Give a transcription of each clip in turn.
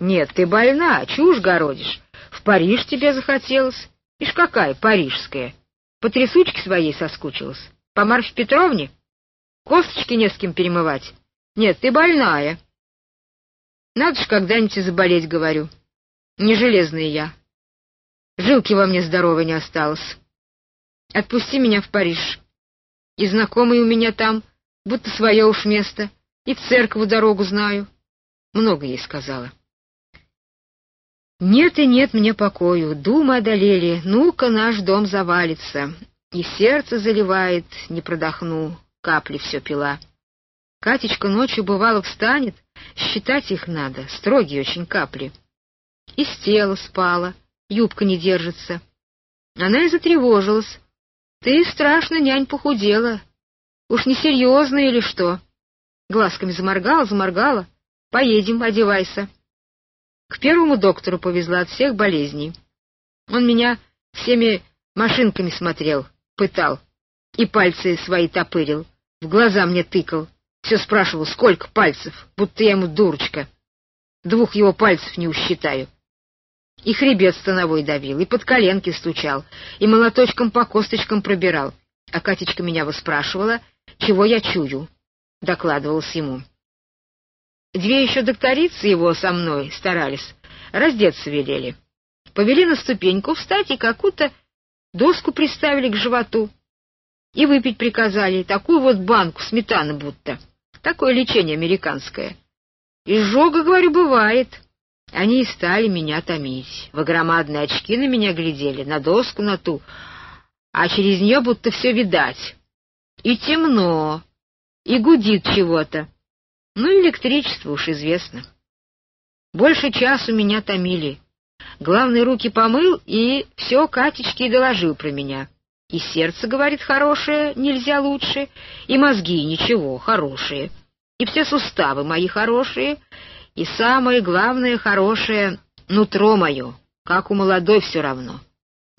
Нет, ты больна, чушь городишь. В Париж тебе захотелось. Ишь какая парижская. По трясучке своей соскучилась. По Марфе Петровне? Косточки не с кем перемывать. Нет, ты больная. Надо ж когда-нибудь заболеть, говорю. Не железная я. Жилки во мне здоровой не осталось. Отпусти меня в Париж. И знакомый у меня там, будто свое уж место, и в церковь дорогу знаю. Много ей сказала. Нет и нет мне покою, думы одолели, ну-ка наш дом завалится. И сердце заливает, не продохну, капли все пила. Катечка ночью, бывало, встанет, считать их надо, строгие очень капли. Из тела спала, юбка не держится. Она и затревожилась. Ты страшно, нянь, похудела. Уж не серьезно или что? Глазками заморгала, заморгала. Поедем, одевайся. К первому доктору повезла от всех болезней. Он меня всеми машинками смотрел, пытал, и пальцы свои топырил, в глаза мне тыкал, все спрашивал, сколько пальцев, будто я ему дурочка. Двух его пальцев не усчитаю. И хребет становой давил, и под коленки стучал, и молоточком по косточкам пробирал. А Катечка меня выспрашивала, чего я чую, докладывалось ему. Две еще докторицы его со мной старались, раздеться велели. Повели на ступеньку встать и какую-то доску приставили к животу. И выпить приказали, такую вот банку сметаны будто. Такое лечение американское. Изжога, говорю, бывает. Они и стали меня томить. В громадные очки на меня глядели, на доску на ту, а через нее будто все видать. И темно, и гудит чего-то. Ну, электричество уж известно. Больше часу меня томили. Главные руки помыл и все Катечке и доложил про меня. И сердце, говорит, хорошее, нельзя лучше, и мозги ничего, хорошие, и все суставы мои хорошие, и самое главное хорошее — нутро мое, как у молодой все равно.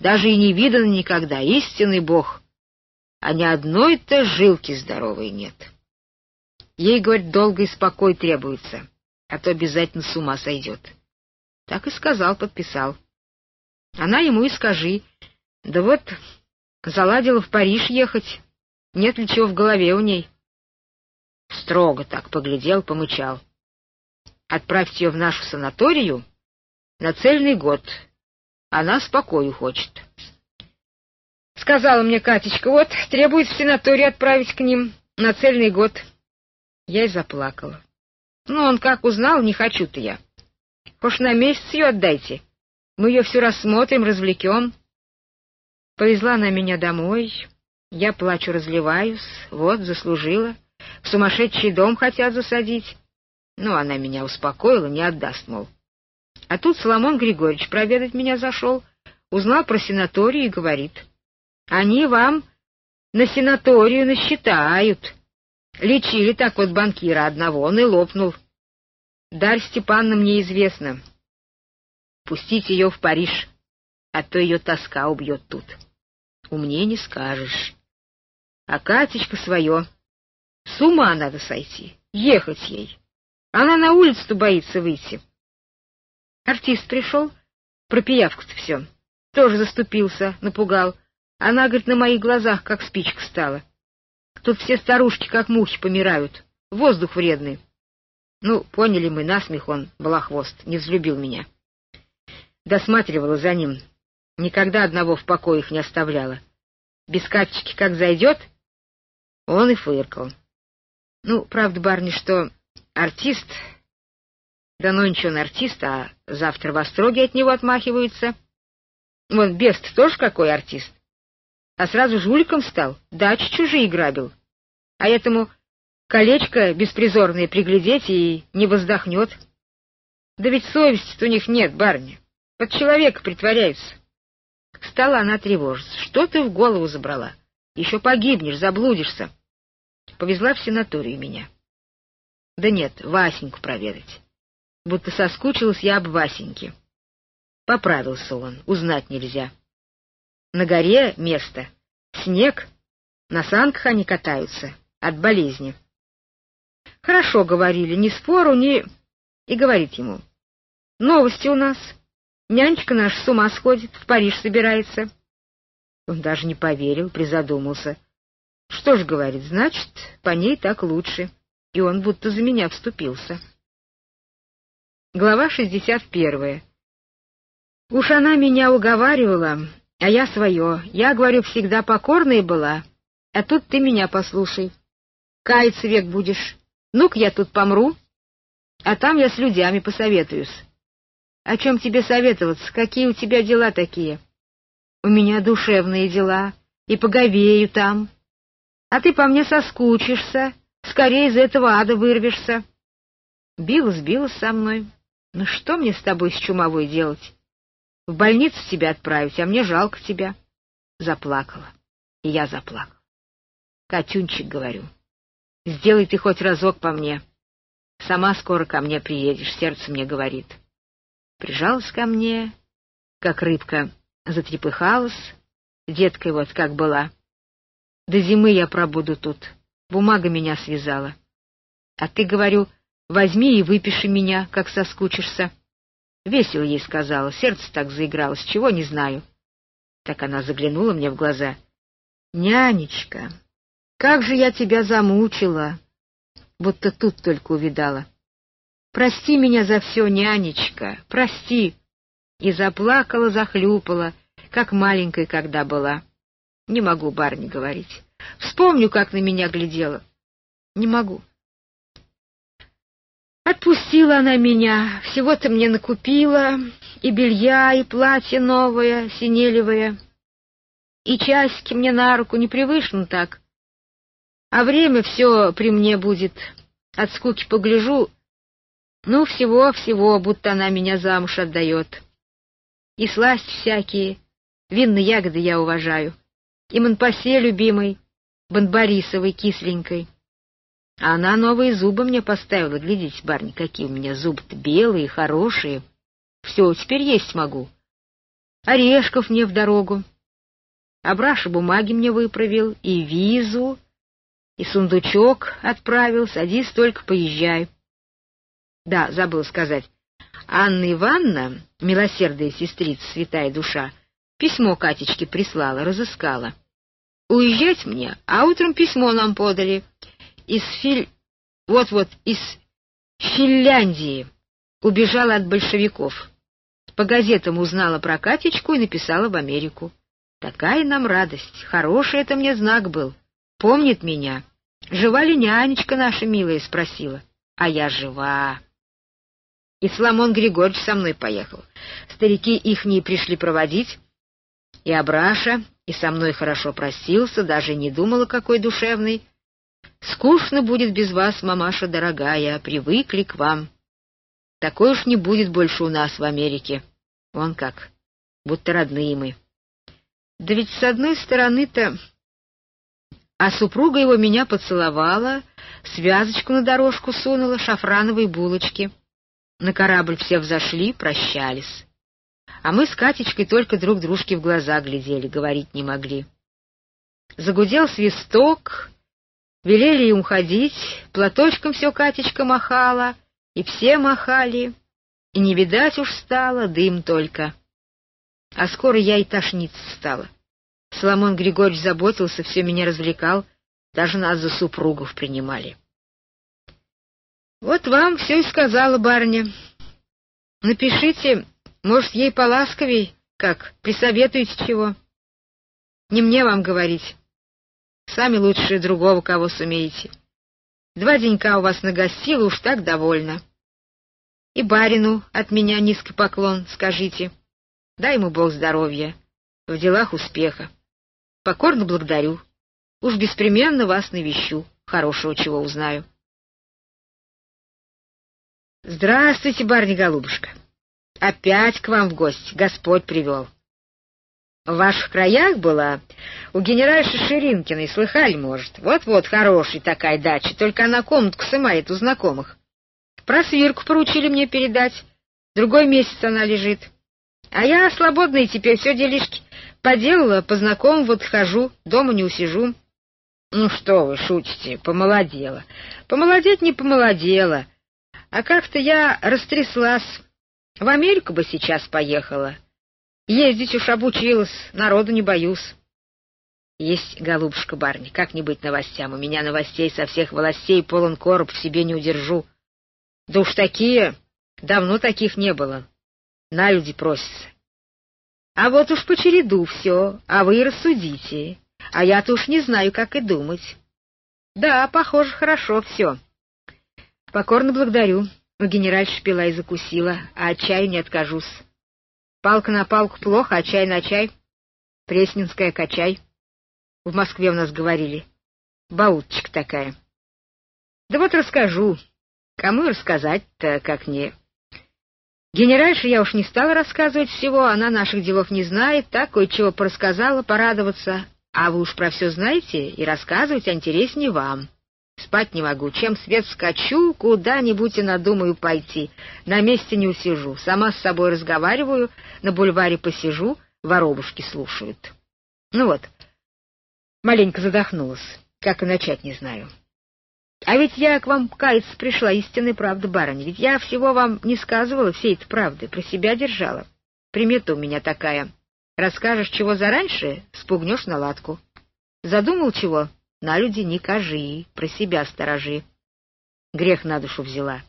Даже и не видано никогда, истинный Бог. А ни одной-то жилки здоровой нет. Ей, говорит, долго и спокой требуется, а то обязательно с ума сойдет. Так и сказал, подписал. Она ему и скажи, да вот заладила в Париж ехать, нет ли чего в голове у ней. Строго так поглядел, помычал отправьте ее в нашу санаторию на цельный год. Она спокою хочет. Сказала мне Катечка, вот, требует в санаторию отправить к ним на цельный год. Я и заплакала. Ну, он как узнал, не хочу-то я. Хошь на месяц ее отдайте. Мы ее все рассмотрим, развлекем. Повезла она меня домой. Я плачу, разливаюсь. Вот, заслужила. В сумасшедший дом хотят засадить. Ну, она меня успокоила, не отдаст, мол. А тут Соломон Григорьевич проведать меня зашел, узнал про сенаторию и говорит. Они вам на сенаторию насчитают. Лечили так вот банкира одного, он и лопнул. Дарь Степановна мне известно. Пустить ее в Париж, а то ее тоска убьет тут. Умнее не скажешь. А Катечка свое. С ума надо сойти, ехать ей. Она на улицу боится выйти. Артист пришел, про пиявку-то все. Тоже заступился, напугал. Она, говорит, на моих глазах как спичка стала. Тут все старушки как мухи помирают. Воздух вредный. Ну, поняли мы, насмех он, балахвост, не взлюбил меня. Досматривала за ним. Никогда одного в покоях не оставляла. Без катчики как зайдет, он и фыркал. Ну, правда, барни, что Артист... Да ну ничего он артист, а завтра в остроге от него отмахиваются. Вот Бест тоже какой артист. А сразу жуликом стал, дачи чужие грабил. А этому колечко беспризорное приглядеть и не воздохнет. Да ведь совести у них нет, барни. Под человека притворяются. Стала она тревожиться. Что ты в голову забрала? Еще погибнешь, заблудишься. Повезла в санаторию меня. Да нет, Васеньку проведать. Будто соскучилась я об Васеньке. Поправился он, узнать нельзя. На горе место, снег, на санках они катаются, от болезни. Хорошо говорили, ни спору, ни... И говорит ему, Новости у нас. Нянечка наша с ума сходит, в Париж собирается. Он даже не поверил, призадумался. Что ж, говорит, значит, по ней так лучше. И он будто за меня вступился. Глава шестьдесят первая. Уж она меня уговаривала, а я свое. Я, говорю, всегда покорная была. А тут ты меня послушай. Каяться век будешь. Ну-ка я тут помру, а там я с людьми посоветуюсь. О чем тебе советоваться? Какие у тебя дела такие? У меня душевные дела, и поговею там. А ты по мне соскучишься, скорее из этого ада вырвешься. Билась, билась со мной. Ну что мне с тобой с чумовой делать? В больницу тебя отправить, а мне жалко тебя. Заплакала. И я заплакал. Катюнчик, говорю, сделай ты хоть разок по мне. Сама скоро ко мне приедешь, сердце мне говорит. Прижалась ко мне, как рыбка, затрепыхалась, деткой вот как была. До зимы я пробуду тут, бумага меня связала. А ты, говорю, возьми и выпиши меня, как соскучишься. Весело ей сказала, сердце так заигралось, чего не знаю. Так она заглянула мне в глаза. «Нянечка, как же я тебя замучила!» Будто тут только увидала. «Прости меня за все, нянечка, прости!» И заплакала, захлюпала, как маленькой когда была. Не могу барни говорить. Вспомню, как на меня глядела. Не могу. Отпустила она меня, всего-то мне накупила, и белья, и платье новое, синелевое, и часики мне на руку, не привычно так. А время все при мне будет, от скуки погляжу, ну, всего-всего, будто она меня замуж отдает. И сласть всякие, винные ягоды я уважаю, и Монпасе любимый, Бонбарисовой кисленькой. А она новые зубы мне поставила. Глядите, барни, какие у меня зубы-то белые, хорошие. Все, теперь есть могу. Орешков мне в дорогу. Абраша бумаги мне выправил, и визу, и сундучок отправил. Садись, только поезжай. Да, забыл сказать. Анна Ивановна, милосердная сестрица, святая душа, письмо Катечке прислала, разыскала. Уезжать мне, а утром письмо нам подали — из Филь... Вот-вот, из Финляндии убежала от большевиков. По газетам узнала про Катечку и написала в Америку. Такая нам радость, хороший это мне знак был. Помнит меня. Жива ли нянечка наша милая, спросила. А я жива. И Соломон Григорьевич со мной поехал. Старики ихние пришли проводить, и Абраша, и со мной хорошо простился, даже не думала, какой душевный. Скучно будет без вас, мамаша дорогая, привыкли к вам. Такой уж не будет больше у нас в Америке. Он как, будто родные мы. Да ведь с одной стороны-то... А супруга его меня поцеловала, связочку на дорожку сунула, шафрановые булочки. На корабль все взошли, прощались. А мы с Катечкой только друг дружке в глаза глядели, говорить не могли. Загудел свисток, Велели им ходить, платочком все Катечка махала, и все махали, и не видать уж стало, дым только. А скоро я и тошниться стала. Соломон Григорьевич заботился, все меня развлекал, даже нас за супругов принимали. Вот вам все и сказала барыня. Напишите, может, ей поласковей, как, присоветуете чего. Не мне вам говорить. Сами лучше другого кого сумеете. Два денька у вас нагостила, уж так довольна. И барину от меня низкий поклон, скажите. Дай ему Бог здоровья, в делах успеха. Покорно благодарю. Уж беспременно вас навещу, хорошего чего узнаю. Здравствуйте, барни-голубушка. Опять к вам в гости, Господь привел. В ваших краях была? У генеральши Ширинкиной, слыхали, может? Вот-вот, хорошая такая дача, только она комнатку сымает у знакомых. Про свирку поручили мне передать. Другой месяц она лежит. А я свободная теперь, все делишки поделала, по знакомым вот хожу, дома не усижу. Ну что вы, шутите, помолодела. Помолодеть не помолодела. А как-то я растряслась. В Америку бы сейчас поехала. Ездить уж обучилась, народу не боюсь. Есть, голубушка барни, как не быть новостям? У меня новостей со всех властей полон короб, в себе не удержу. Да уж такие, давно таких не было. На люди просятся. А вот уж по череду все, а вы рассудите. А я-то уж не знаю, как и думать. Да, похоже, хорошо все. Покорно благодарю. У генеральши пила и закусила, а от чая не откажусь. Палка на палку плохо, а чай на чай. Пресненская качай. В Москве у нас говорили. Баутчик такая. Да вот расскажу. Кому рассказать-то, как не... Генеральше я уж не стала рассказывать всего, она наших делов не знает, так кое-чего порассказала, порадоваться. А вы уж про все знаете и рассказывать интереснее вам. Спать не могу. Чем свет скачу, куда-нибудь и надумаю пойти. На месте не усижу. Сама с собой разговариваю, на бульваре посижу, воробушки слушают. Ну вот, маленько задохнулась. Как и начать не знаю. А ведь я к вам каяться пришла, истинной правды, барыня. Ведь я всего вам не сказывала всей этой правды, про себя держала. Примета у меня такая. Расскажешь чего зараньше, спугнешь на ладку. Задумал чего, на люди не кажи, про себя сторожи. Грех на душу взяла.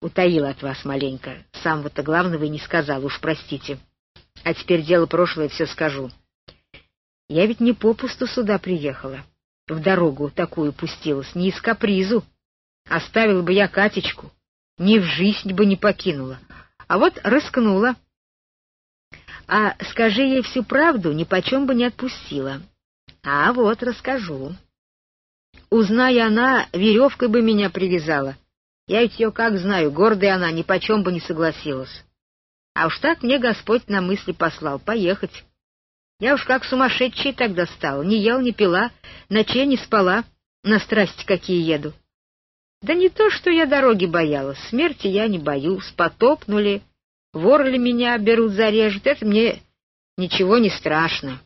Утаила от вас маленько. Самого-то главного и не сказал, уж простите. А теперь дело прошлое, все скажу. Я ведь не попусту сюда приехала. В дорогу такую пустилась, не из капризу. Оставила бы я Катечку, ни в жизнь бы не покинула. А вот рискнула. А скажи ей всю правду, ни почем бы не отпустила. А вот расскажу. Узная она, веревкой бы меня привязала. Я ведь ее как знаю, гордая она, ни почем бы не согласилась. А уж так мне Господь на мысли послал поехать. Я уж как сумасшедший тогда стал, не ел, не пила, ночей не спала, на страсти какие еду. Да не то, что я дороги боялась, смерти я не боюсь, потопнули, воры ли меня берут, зарежут, это мне ничего не страшно.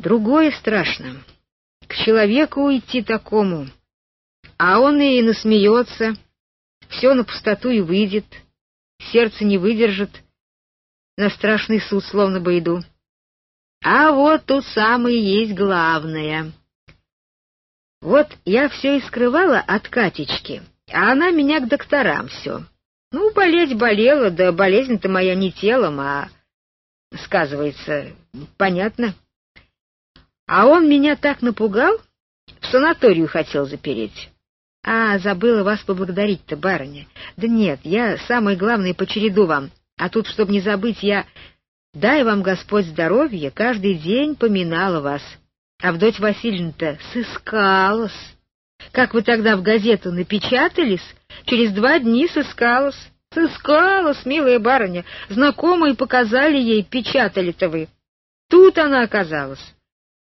Другое страшно к человеку уйти такому, а он и насмеется, все на пустоту и выйдет, сердце не выдержит, на страшный суд словно бы иду. А вот тут самое есть главное. Вот я все и скрывала от Катечки, а она меня к докторам все. Ну, болеть болела, да болезнь-то моя не телом, а, сказывается, понятно. А он меня так напугал, в санаторию хотел запереть. А, забыла вас поблагодарить-то, барыня. Да нет, я самое главное по череду вам. А тут, чтобы не забыть, я... Дай вам Господь здоровья, каждый день поминала вас. А Авдотья Васильевна-то сыскалась. Как вы тогда в газету напечатались, через два дни сыскалась. Сыскалась, милая барыня. Знакомые показали ей, печатали-то вы. Тут она оказалась.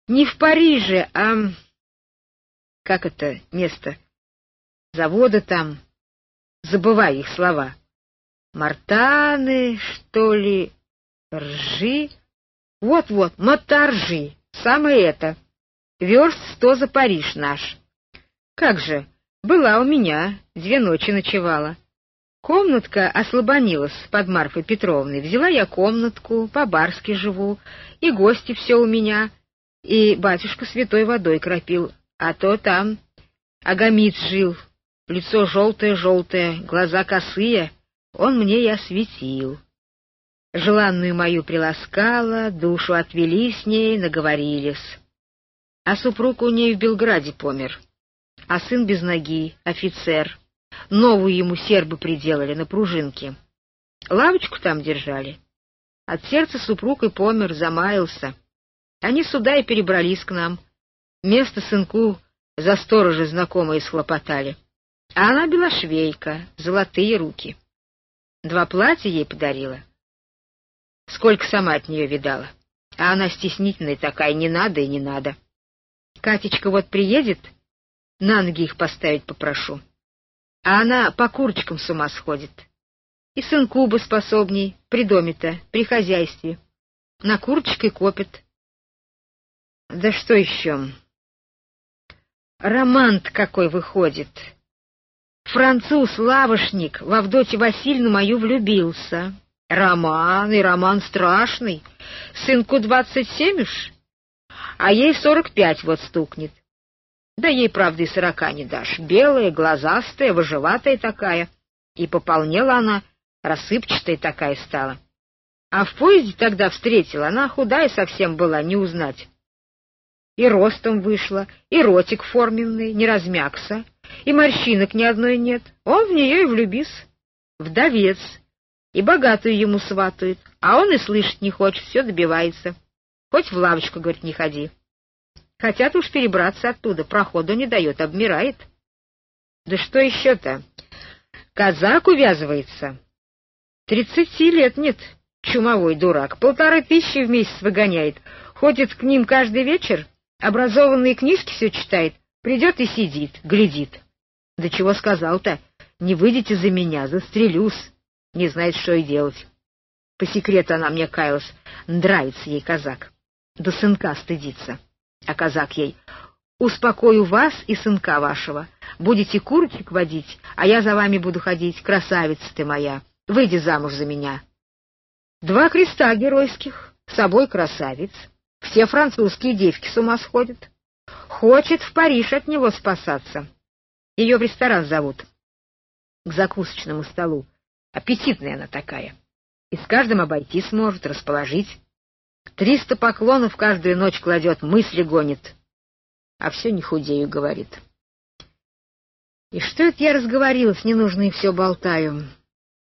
Не в Париже, а... Как это место? Завода там. Забываю их слова. Мартаны, что ли? Ржи? Вот-вот, моторжи. Самое это. Верст сто за Париж наш. Как же, была у меня, две ночи ночевала. Комнатка ослабонилась под Марфой Петровной. Взяла я комнатку, по-барски живу, и гости все у меня — и батюшка святой водой кропил, а то там Агамит жил, лицо желтое-желтое, глаза косые, он мне и осветил. Желанную мою приласкала, душу отвели с ней, наговорились. А супруг у ней в Белграде помер, а сын без ноги, офицер. Новую ему сербы приделали на пружинке. Лавочку там держали. От сердца супруг и помер, замаялся. Они сюда и перебрались к нам. Место сынку за сторожа знакомые схлопотали. А она белошвейка, золотые руки. Два платья ей подарила. Сколько сама от нее видала. А она стеснительная такая, не надо и не надо. Катечка вот приедет, на ноги их поставить попрошу. А она по курочкам с ума сходит. И сынку бы способней, при доме-то, при хозяйстве. На курочкой копит. Да что еще? роман какой выходит. француз, лавошник, в Авдотью Васильевну мою влюбился. Роман, и роман страшный. Сынку двадцать семь уж, а ей сорок пять вот стукнет. Да ей, правда, и сорока не дашь. Белая, глазастая, выживатая такая. И пополнела она, рассыпчатая такая стала. А в поезде тогда встретила, она худая совсем была, не узнать. И ростом вышла, и ротик форменный, не размякся, и морщинок ни одной нет. Он в нее и влюбись. Вдовец, и богатую ему сватают, а он и слышать не хочет, все добивается. Хоть в лавочку, говорит, не ходи. Хотят уж перебраться оттуда, проходу не дает, обмирает. Да что еще-то? Казак увязывается. Тридцати лет нет, чумовой дурак, полторы тысячи в месяц выгоняет, ходит к ним каждый вечер, образованные книжки все читает, придет и сидит, глядит. Да чего сказал-то? Не выйдете за меня, застрелюсь. Не знает, что и делать. По секрету она мне каялась. Нравится ей казак. До сынка стыдится. А казак ей, успокою вас и сынка вашего. Будете курочек водить, а я за вами буду ходить. Красавица ты моя, выйди замуж за меня. Два креста геройских, с собой красавиц. Все французские девки с ума сходят. Хочет в Париж от него спасаться. Ее в ресторан зовут. К закусочному столу. Аппетитная она такая. И с каждым обойти сможет, расположить. Триста поклонов каждую ночь кладет, мысли гонит. А все не худею, говорит. И что это я разговорилась, ненужно и все болтаю?